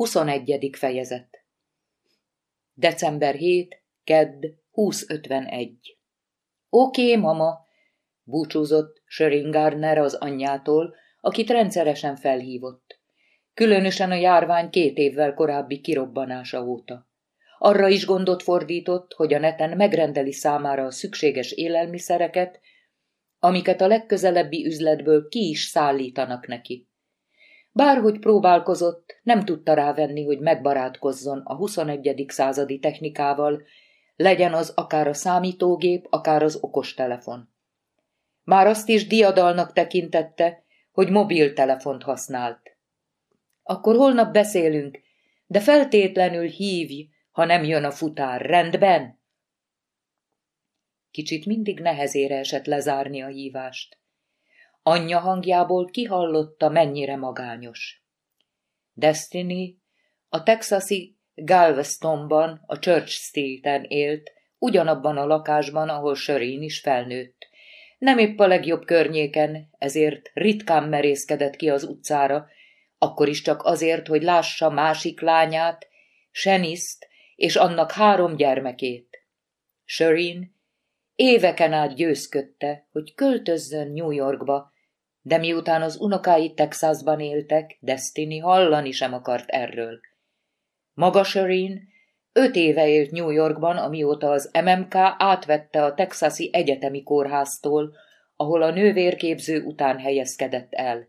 21. fejezet December 7, Kedd, 2051 Oké, okay, mama, búcsúzott Gardner az anyjától, akit rendszeresen felhívott. Különösen a járvány két évvel korábbi kirobbanása óta. Arra is gondot fordított, hogy a neten megrendeli számára a szükséges élelmiszereket, amiket a legközelebbi üzletből ki is szállítanak neki. Bárhogy próbálkozott, nem tudta rávenni, hogy megbarátkozzon a 21. századi technikával, legyen az akár a számítógép, akár az okostelefon. Már azt is diadalnak tekintette, hogy mobiltelefont használt. Akkor holnap beszélünk, de feltétlenül hívj, ha nem jön a futár, rendben? Kicsit mindig nehezére esett lezárni a hívást. Anyja hangjából kihallotta, mennyire magányos. Destiny a texasi Galvestonban, a Church Street-en élt, ugyanabban a lakásban, ahol Sörén is felnőtt. Nem épp a legjobb környéken, ezért ritkán merészkedett ki az utcára, akkor is csak azért, hogy lássa másik lányát, Seniszt és annak három gyermekét. Sörén éveken át győzködte, hogy költözzön New Yorkba, de miután az unokái Texasban éltek, Destiny hallani sem akart erről. Maga Shereen öt éve élt New Yorkban, amióta az MMK átvette a texasi egyetemi kórháztól, ahol a nővérképző után helyezkedett el.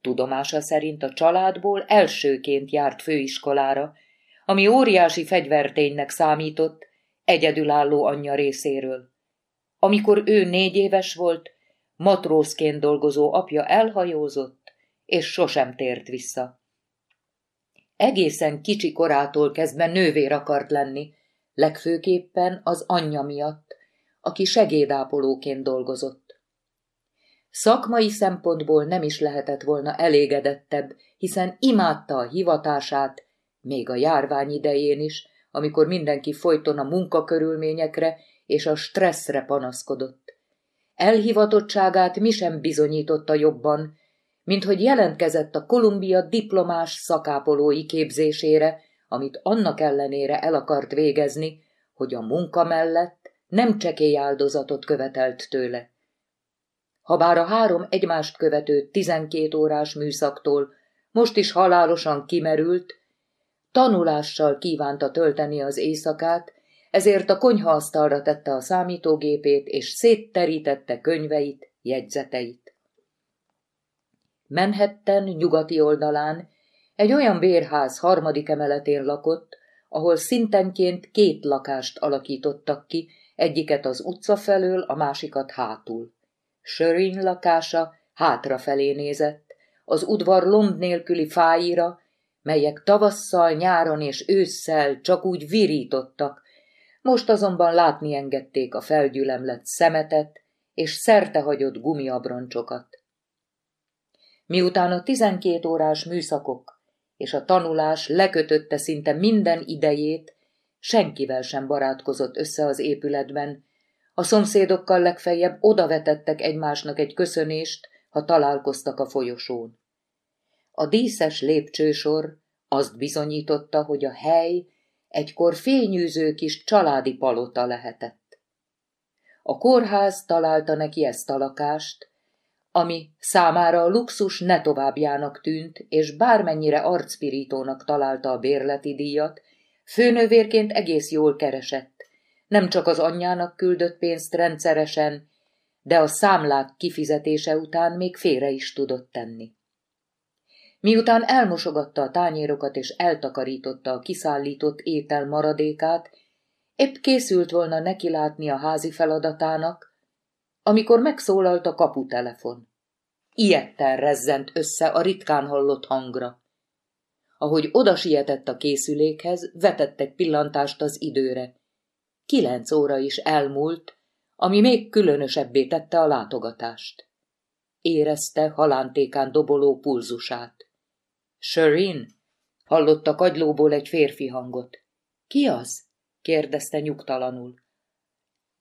Tudomása szerint a családból elsőként járt főiskolára, ami óriási fegyverténynek számított, egyedülálló anyja részéről. Amikor ő négy éves volt, matrózként dolgozó apja elhajózott, és sosem tért vissza. Egészen kicsi korától kezdve nővér akart lenni, legfőképpen az anyja miatt, aki segédápolóként dolgozott. Szakmai szempontból nem is lehetett volna elégedettebb, hiszen imádta a hivatását, még a járvány idején is, amikor mindenki folyton a munkakörülményekre és a stresszre panaszkodott. Elhivatottságát mi sem bizonyította jobban, mint hogy jelentkezett a Kolumbia diplomás szakápolói képzésére, amit annak ellenére el akart végezni, hogy a munka mellett nem csekély áldozatot követelt tőle. Habár a három egymást követő tizenkét órás műszaktól most is halálosan kimerült, tanulással kívánta tölteni az éjszakát, ezért a konyhaasztalra tette a számítógépét, és szétterítette könyveit, jegyzeteit. Manhattan nyugati oldalán egy olyan bérház harmadik emeletén lakott, ahol szintenként két lakást alakítottak ki, egyiket az utca felől, a másikat hátul. Sörin lakása hátrafelé nézett, az udvar lomb nélküli fáira, melyek tavasszal, nyáron és ősszel csak úgy virítottak, most azonban látni engedték a felgyülemlett szemetet és szertehagyott gumiabroncsokat. Miután a tizenkét órás műszakok és a tanulás lekötötte szinte minden idejét, senkivel sem barátkozott össze az épületben, a szomszédokkal legfeljebb odavetettek egymásnak egy köszönést, ha találkoztak a folyosón. A díszes lépcsősor azt bizonyította, hogy a hely egykor fényűző kis családi palota lehetett. A kórház találta neki ezt a lakást, ami számára a luxus ne továbbjának tűnt, és bármennyire arcpirítónak találta a bérleti díjat, főnővérként egész jól keresett, nem csak az anyjának küldött pénzt rendszeresen, de a számlák kifizetése után még félre is tudott tenni. Miután elmosogatta a tányérokat és eltakarította a kiszállított étel maradékát, épp készült volna nekilátni a házi feladatának, amikor megszólalt a kaputelefon. Ilyetten rezzent össze a ritkán hallott hangra. Ahogy oda sietett a készülékhez, vetett egy pillantást az időre. Kilenc óra is elmúlt, ami még különösebbé tette a látogatást. Érezte halántékán doboló pulzusát. Shereen? Hallotta kagylóból egy férfi hangot. Ki az? kérdezte nyugtalanul.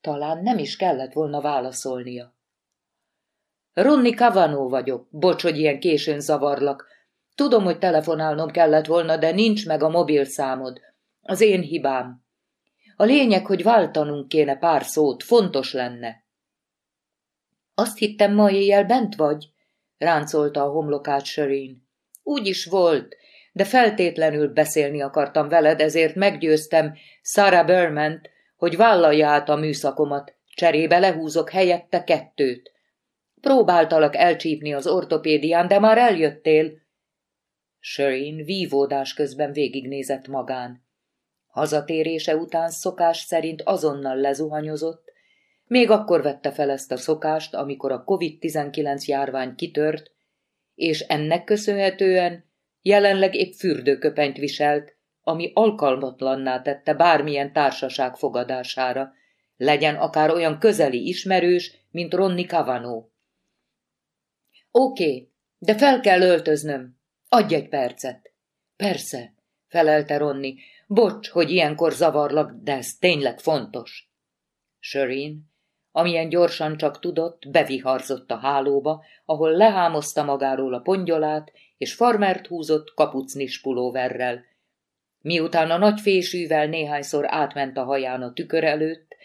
Talán nem is kellett volna válaszolnia. Ronni Kavanó vagyok, bocs, hogy ilyen későn zavarlak. Tudom, hogy telefonálnom kellett volna, de nincs meg a mobilszámod. Az én hibám. A lényeg, hogy váltanunk kéne pár szót, fontos lenne. Azt hittem, ma éjjel bent vagy, ráncolta a homlokát Sörén. Úgy is volt, de feltétlenül beszélni akartam veled, ezért meggyőztem Sarah Berment, hogy vállalja át a műszakomat, cserébe lehúzok helyette kettőt. Próbáltalak elcsípni az ortopédián, de már eljöttél. Sörén vívódás közben végignézett magán. Hazatérése után szokás szerint azonnal lezuhanyozott, még akkor vette fel ezt a szokást, amikor a COVID-19 járvány kitört, és ennek köszönhetően jelenleg épp fürdőköpenyt viselt, ami alkalmatlanná tette bármilyen társaság fogadására, legyen akár olyan közeli ismerős, mint Ronni Cavano. Oké, de fel kell öltöznöm. Adj egy percet. Persze, felelte Ronni. Bocs, hogy ilyenkor zavarlak, de ez tényleg fontos. Sörén, amilyen gyorsan csak tudott, beviharzott a hálóba, ahol lehámozta magáról a pongyolát, és farmert húzott kapucnis pulóverrel. Miután a nagy fésűvel néhányszor átment a haján a tükör előtt,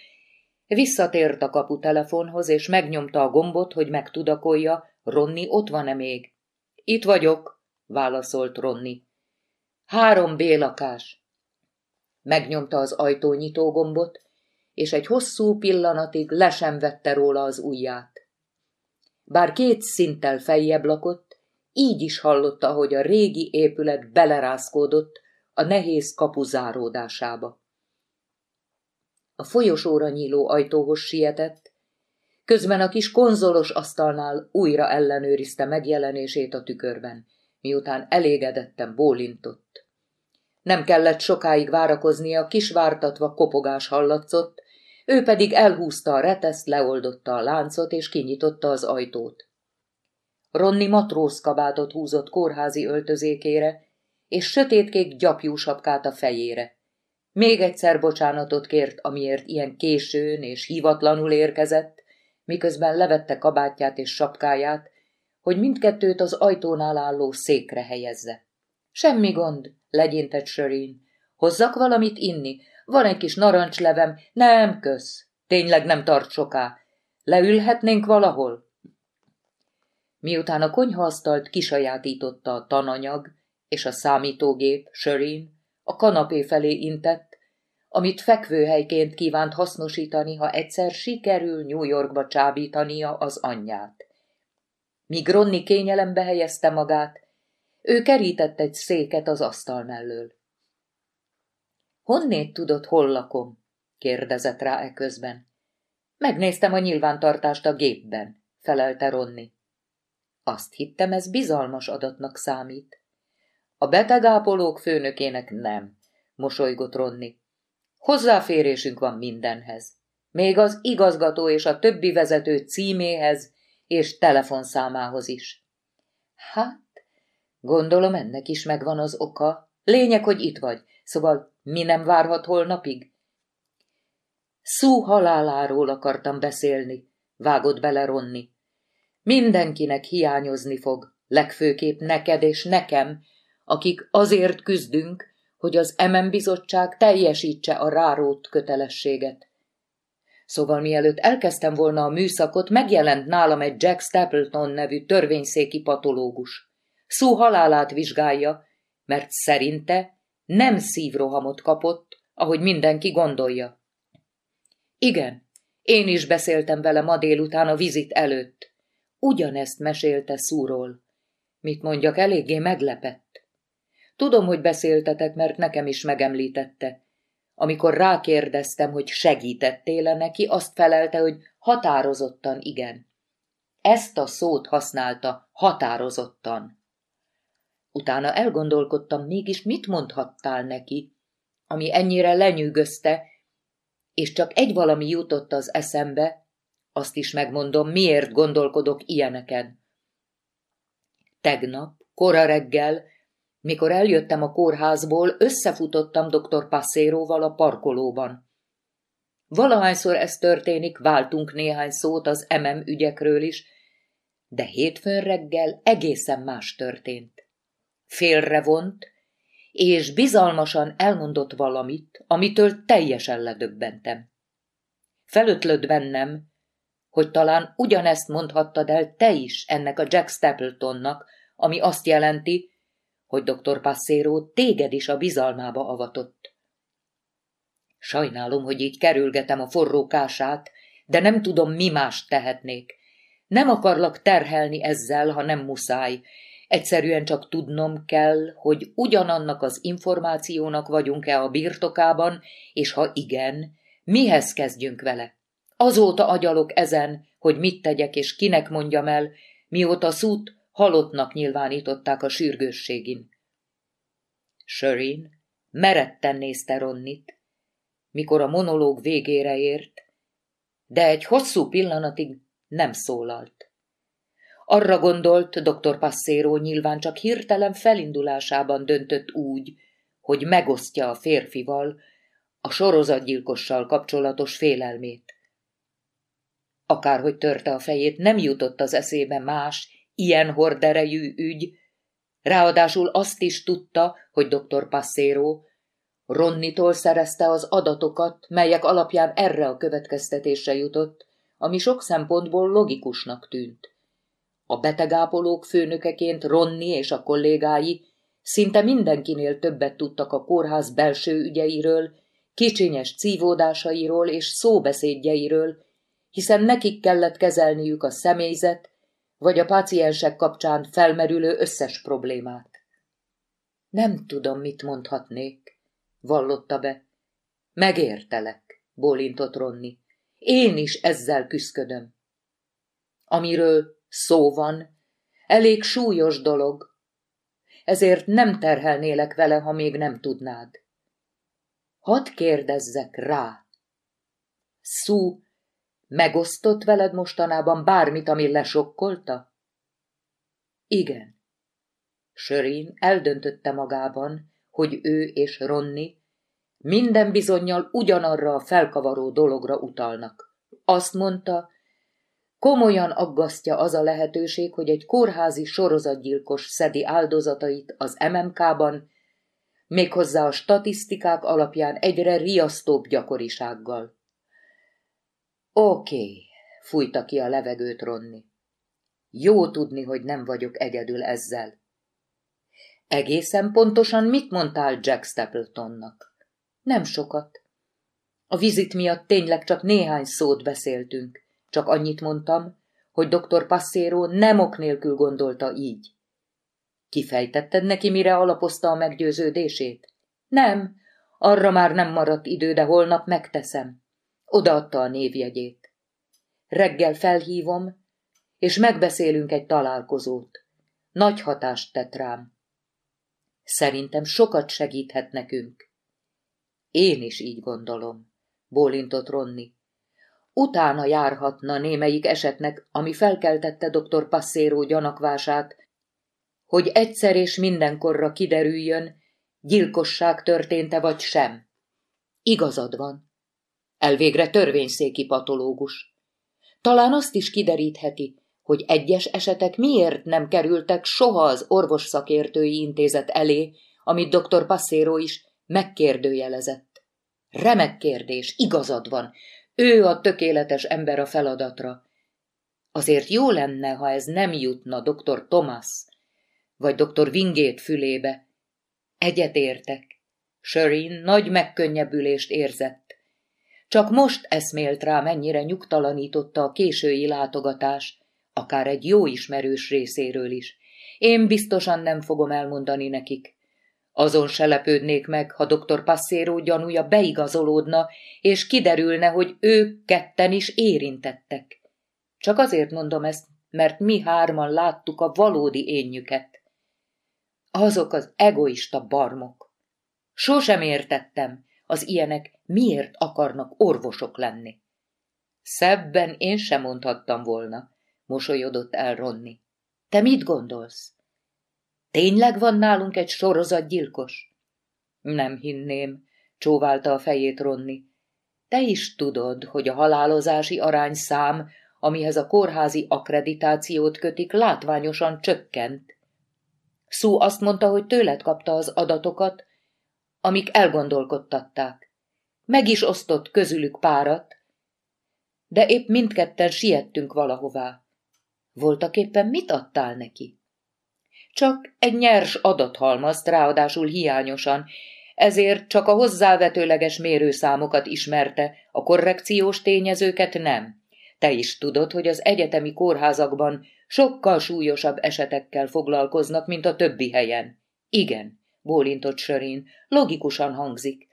visszatért a kaputelefonhoz, és megnyomta a gombot, hogy megtudakolja, Ronni ott van-e még? Itt vagyok, válaszolt Ronni. Három bélakás. Megnyomta az ajtónyitó gombot, és egy hosszú pillanatig le sem vette róla az ujját. Bár két szinttel feljebb lakott, így is hallotta, hogy a régi épület belerázkódott a nehéz kapu záródásába. A folyosóra nyíló ajtóhoz sietett, közben a kis konzolos asztalnál újra ellenőrizte megjelenését a tükörben, miután elégedetten bólintott. Nem kellett sokáig várakoznia, kisvártatva kopogás hallatszott, ő pedig elhúzta a reteszt, leoldotta a láncot és kinyitotta az ajtót. Ronni matrózkabátot húzott kórházi öltözékére, és sötétkék gyapjú sapkát a fejére. Még egyszer bocsánatot kért, amiért ilyen későn és hivatlanul érkezett, miközben levette kabátját és sapkáját, hogy mindkettőt az ajtónál álló székre helyezze. Semmi gond, legyintett Sörén. Hozzak valamit inni? Van egy kis narancslevem. Nem, kösz. Tényleg nem tart soká. Leülhetnénk valahol? Miután a konyhaasztalt kisajátította a tananyag és a számítógép, Sörén a kanapé felé intett, amit fekvőhelyként kívánt hasznosítani, ha egyszer sikerül New Yorkba csábítania az anyját. Míg Ronni kényelembe helyezte magát, ő kerített egy széket az asztal mellől. Honnét tudod, hol lakom? kérdezett rá eközben. Megnéztem a nyilvántartást a gépben, felelte Ronni. Azt hittem, ez bizalmas adatnak számít. A betegápolók főnökének nem, mosolygott Ronni. Hozzáférésünk van mindenhez. Még az igazgató és a többi vezető címéhez és telefonszámához is. Hát, gondolom ennek is megvan az oka. Lényeg, hogy itt vagy, szóval mi nem várhat holnapig? Szú haláláról akartam beszélni, vágott bele Ronni. Mindenkinek hiányozni fog, legfőképp neked és nekem, akik azért küzdünk, hogy az MM bizottság teljesítse a rárót kötelességet. Szóval mielőtt elkezdtem volna a műszakot, megjelent nálam egy Jack Stapleton nevű törvényszéki patológus. Szó halálát vizsgálja, mert szerinte nem szívrohamot kapott, ahogy mindenki gondolja. Igen, én is beszéltem vele ma délután a vizit előtt. Ugyanezt mesélte Szúról. Mit mondjak, eléggé meglepett. Tudom, hogy beszéltetek, mert nekem is megemlítette. Amikor rákérdeztem, hogy segítettél-e neki, azt felelte, hogy határozottan igen. Ezt a szót használta, határozottan. Utána elgondolkodtam, mégis mit mondhattál neki, ami ennyire lenyűgözte, és csak egy valami jutott az eszembe, azt is megmondom, miért gondolkodok ilyeneken. Tegnap, kora reggel, mikor eljöttem a kórházból, összefutottam dr. Passéróval a parkolóban. Valahányszor ez történik, váltunk néhány szót az MM ügyekről is, de hétfőn reggel egészen más történt. Félrevont, és bizalmasan elmondott valamit, amitől teljesen ledöbbentem. Felötlött bennem, hogy talán ugyanezt mondhattad el te is ennek a Jack Stapletonnak, ami azt jelenti, hogy dr. Passero téged is a bizalmába avatott. Sajnálom, hogy így kerülgetem a forró kását, de nem tudom, mi mást tehetnék. Nem akarlak terhelni ezzel, ha nem muszáj. Egyszerűen csak tudnom kell, hogy ugyanannak az információnak vagyunk-e a birtokában, és ha igen, mihez kezdjünk vele. Azóta agyalok ezen, hogy mit tegyek és kinek mondjam el, mióta szút halottnak nyilvánították a sürgősségin. Sörin meretten nézte Ronnit, mikor a monológ végére ért, de egy hosszú pillanatig nem szólalt. Arra gondolt dr. Passero nyilván csak hirtelen felindulásában döntött úgy, hogy megosztja a férfival a sorozatgyilkossal kapcsolatos félelmét. Akárhogy törte a fejét, nem jutott az eszébe más, ilyen horderejű ügy, ráadásul azt is tudta, hogy dr. Passero Ronnitól szerezte az adatokat, melyek alapján erre a következtetésre jutott, ami sok szempontból logikusnak tűnt. A betegápolók főnökeként Ronni és a kollégái szinte mindenkinél többet tudtak a kórház belső ügyeiről, kicsinyes cívódásairól és szóbeszédjeiről, hiszen nekik kellett kezelniük a személyzet vagy a páciensek kapcsán felmerülő összes problémát. Nem tudom, mit mondhatnék, vallotta be. Megértelek, bólintott Ronni. Én is ezzel küszködöm. Amiről szó van, elég súlyos dolog, ezért nem terhelnélek vele, ha még nem tudnád. Hadd kérdezzek rá. Szú megosztott veled mostanában bármit, ami lesokkolta? Igen. Sörin eldöntötte magában, hogy ő és Ronni minden bizonyal ugyanarra a felkavaró dologra utalnak. Azt mondta, komolyan aggasztja az a lehetőség, hogy egy kórházi sorozatgyilkos szedi áldozatait az MMK-ban, méghozzá a statisztikák alapján egyre riasztóbb gyakorisággal. Oké, okay, fújta ki a levegőt Ronni. Jó tudni, hogy nem vagyok egyedül ezzel. Egészen pontosan mit mondtál Jack Stapletonnak? Nem sokat. A vizit miatt tényleg csak néhány szót beszéltünk. Csak annyit mondtam, hogy dr. Passero nem ok nélkül gondolta így. Kifejtetted neki, mire alapozta a meggyőződését? Nem, arra már nem maradt idő, de holnap megteszem. Odaadta a névjegyét. Reggel felhívom, és megbeszélünk egy találkozót. Nagy hatást tett rám. Szerintem sokat segíthet nekünk. Én is így gondolom, bólintott Ronni. Utána járhatna némelyik esetnek, ami felkeltette dr. Passero gyanakvását, hogy egyszer és mindenkorra kiderüljön, gyilkosság történte vagy sem. Igazad van. Elvégre törvényszéki patológus. Talán azt is kiderítheti, hogy egyes esetek miért nem kerültek soha az orvos szakértői intézet elé, amit dr. Passero is megkérdőjelezett. Remek kérdés, igazad van, ő a tökéletes ember a feladatra. Azért jó lenne, ha ez nem jutna dr. Thomas vagy dr. Wingét fülébe. Egyetértek. Sörin nagy megkönnyebbülést érzett. Csak most eszmélt rá, mennyire nyugtalanította a késői látogatás, akár egy jó ismerős részéről is. Én biztosan nem fogom elmondani nekik. Azon se lepődnék meg, ha dr. Passero gyanúja beigazolódna, és kiderülne, hogy ők ketten is érintettek. Csak azért mondom ezt, mert mi hárman láttuk a valódi énjüket. Azok az egoista barmok. Sosem értettem, az ilyenek miért akarnak orvosok lenni. Szebben én sem mondhattam volna, mosolyodott el Ronni. Te mit gondolsz? Tényleg van nálunk egy sorozatgyilkos? Nem hinném, csóválta a fejét Ronni. Te is tudod, hogy a halálozási arányszám, amihez a kórházi akkreditációt kötik, látványosan csökkent. Szú azt mondta, hogy tőled kapta az adatokat, amik elgondolkodtatták. Meg is osztott közülük párat, de épp mindketten siettünk valahová. Voltak éppen mit adtál neki? Csak egy nyers adathalmazt, ráadásul hiányosan, ezért csak a hozzávetőleges mérőszámokat ismerte, a korrekciós tényezőket nem. Te is tudod, hogy az egyetemi kórházakban sokkal súlyosabb esetekkel foglalkoznak, mint a többi helyen. Igen, bólintott Sörin, logikusan hangzik.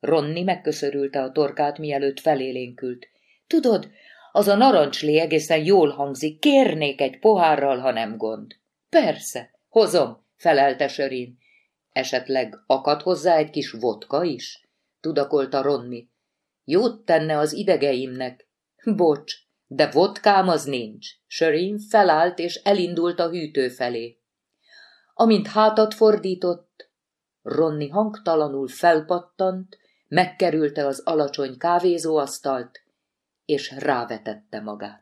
Ronni megköszörülte a torkát, mielőtt felélénkült. Tudod, az a narancslé egészen jól hangzik, kérnék egy pohárral, ha nem gond. Persze, hozom, felelte Sörin. Esetleg akad hozzá egy kis vodka is? Tudakolta Ronni. Jót tenne az idegeimnek. Bocs, de vodkám az nincs. Sörin felállt és elindult a hűtő felé. Amint hátat fordított, Ronni hangtalanul felpattant, megkerülte az alacsony kávézóasztalt, és rávetette magát.